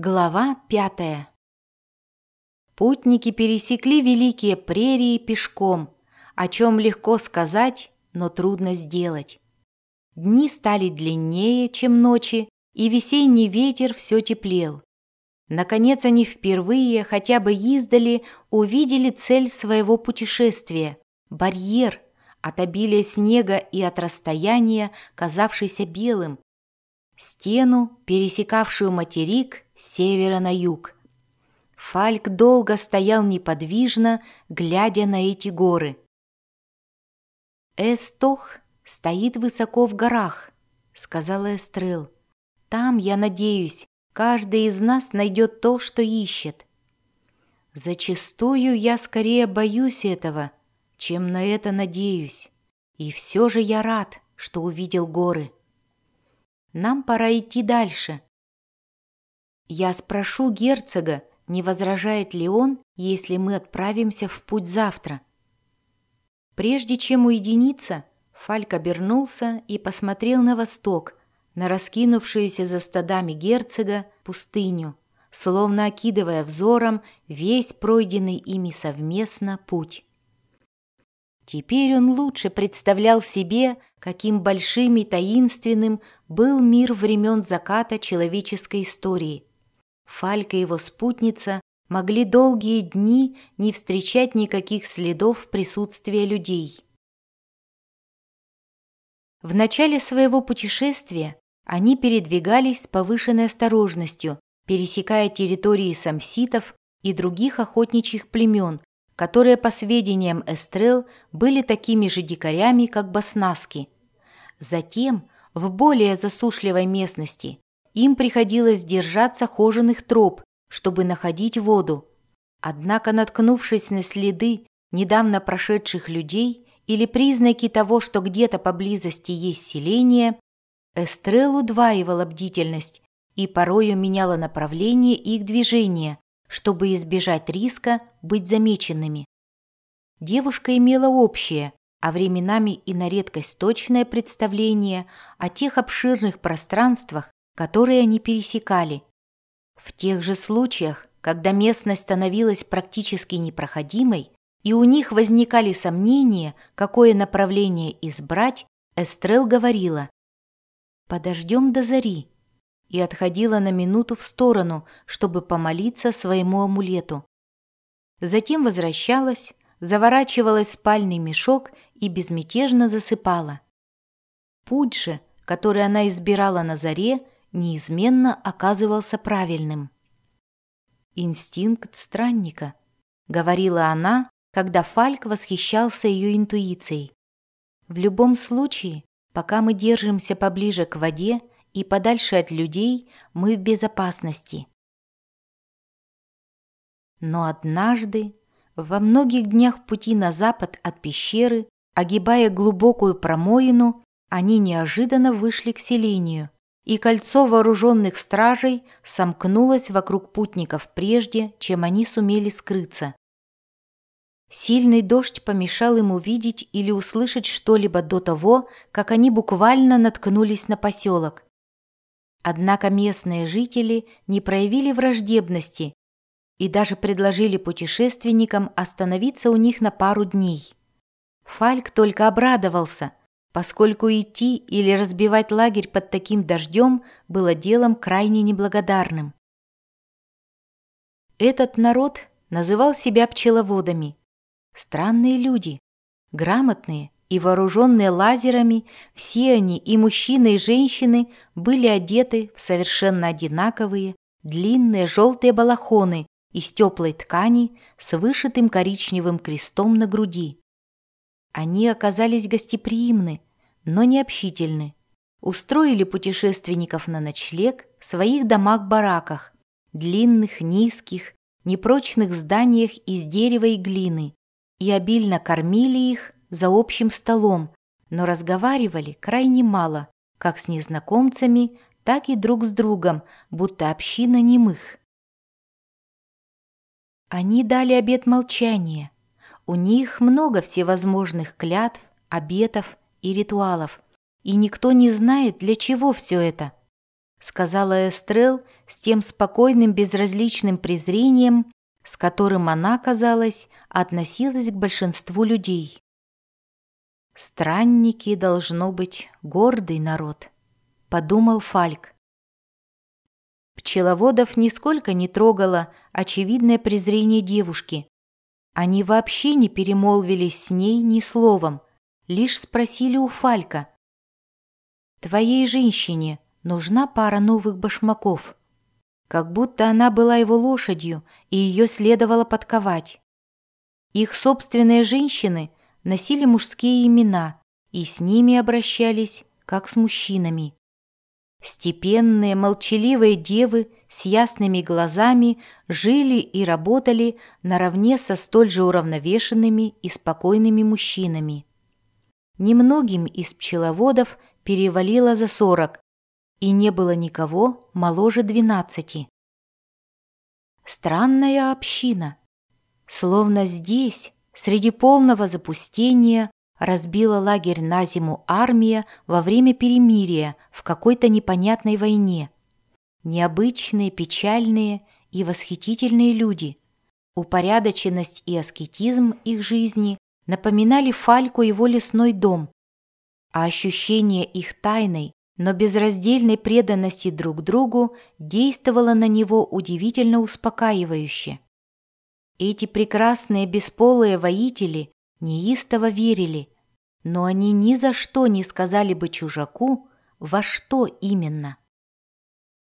Глава пятая Путники пересекли великие прерии пешком, о чем легко сказать, но трудно сделать. Дни стали длиннее, чем ночи, и весенний ветер все теплел. Наконец они впервые, хотя бы издали, увидели цель своего путешествия – барьер, от обилия снега и от расстояния, казавшийся белым, стену, пересекавшую материк с севера на юг. Фальк долго стоял неподвижно, глядя на эти горы. «Эстох стоит высоко в горах», — сказала Эстрел. «Там, я надеюсь, каждый из нас найдет то, что ищет». «Зачастую я скорее боюсь этого, чем на это надеюсь. И все же я рад, что увидел горы. Нам пора идти дальше». Я спрошу герцога, не возражает ли он, если мы отправимся в путь завтра. Прежде чем уединиться, Фальк обернулся и посмотрел на восток, на раскинувшуюся за стадами герцога пустыню, словно окидывая взором весь пройденный ими совместно путь. Теперь он лучше представлял себе, каким большим и таинственным был мир времен заката человеческой истории – Фалька и его спутница могли долгие дни не встречать никаких следов присутствия людей. В начале своего путешествия они передвигались с повышенной осторожностью, пересекая территории самситов и других охотничьих племен, которые, по сведениям Эстрел, были такими же дикарями, как баснаски. Затем, в более засушливой местности, им приходилось держаться хоженых троп, чтобы находить воду. Однако, наткнувшись на следы недавно прошедших людей или признаки того, что где-то поблизости есть селение, Эстрел удваивала бдительность и порою меняла направление их движения, чтобы избежать риска быть замеченными. Девушка имела общее, а временами и на редкость точное представление о тех обширных пространствах, которые они пересекали. В тех же случаях, когда местность становилась практически непроходимой, и у них возникали сомнения, какое направление избрать, Эстрел говорила «Подождем до зари» и отходила на минуту в сторону, чтобы помолиться своему амулету. Затем возвращалась, заворачивалась в спальный мешок и безмятежно засыпала. Путь же, который она избирала на заре, неизменно оказывался правильным. «Инстинкт странника», — говорила она, когда Фальк восхищался ее интуицией. «В любом случае, пока мы держимся поближе к воде и подальше от людей, мы в безопасности». Но однажды, во многих днях пути на запад от пещеры, огибая глубокую промоину, они неожиданно вышли к селению — и кольцо вооруженных стражей сомкнулось вокруг путников прежде, чем они сумели скрыться. Сильный дождь помешал им увидеть или услышать что-либо до того, как они буквально наткнулись на поселок. Однако местные жители не проявили враждебности и даже предложили путешественникам остановиться у них на пару дней. Фальк только обрадовался, поскольку идти или разбивать лагерь под таким дождем было делом крайне неблагодарным. Этот народ называл себя пчеловодами. Странные люди, грамотные и вооруженные лазерами, все они, и мужчины, и женщины, были одеты в совершенно одинаковые, длинные желтые балахоны из теплой ткани с вышитым коричневым крестом на груди. Они оказались гостеприимны, но не общительны. Устроили путешественников на ночлег в своих домах-бараках, длинных, низких, непрочных зданиях из дерева и глины, и обильно кормили их за общим столом, но разговаривали крайне мало, как с незнакомцами, так и друг с другом, будто община немых. Они дали обет молчания, у них много всевозможных клятв, обетов и ритуалов, и никто не знает, для чего все это. сказала Эстрел с тем спокойным безразличным презрением, с которым она, казалось, относилась к большинству людей. «Странники, должно быть, гордый народ», — подумал Фальк. Пчеловодов нисколько не трогало очевидное презрение девушки. Они вообще не перемолвились с ней ни словом, лишь спросили у Фалька. «Твоей женщине нужна пара новых башмаков?» Как будто она была его лошадью, и ее следовало подковать. Их собственные женщины носили мужские имена и с ними обращались, как с мужчинами. Степенные, молчаливые девы с ясными глазами жили и работали наравне со столь же уравновешенными и спокойными мужчинами. Немногим из пчеловодов перевалило за сорок, и не было никого моложе двенадцати. Странная община. Словно здесь, среди полного запустения, разбила лагерь на зиму армия во время перемирия в какой-то непонятной войне. Необычные, печальные и восхитительные люди. Упорядоченность и аскетизм их жизни напоминали Фальку его лесной дом, а ощущение их тайной, но безраздельной преданности друг другу действовало на него удивительно успокаивающе. Эти прекрасные бесполые воители неистово верили, но они ни за что не сказали бы чужаку, во что именно –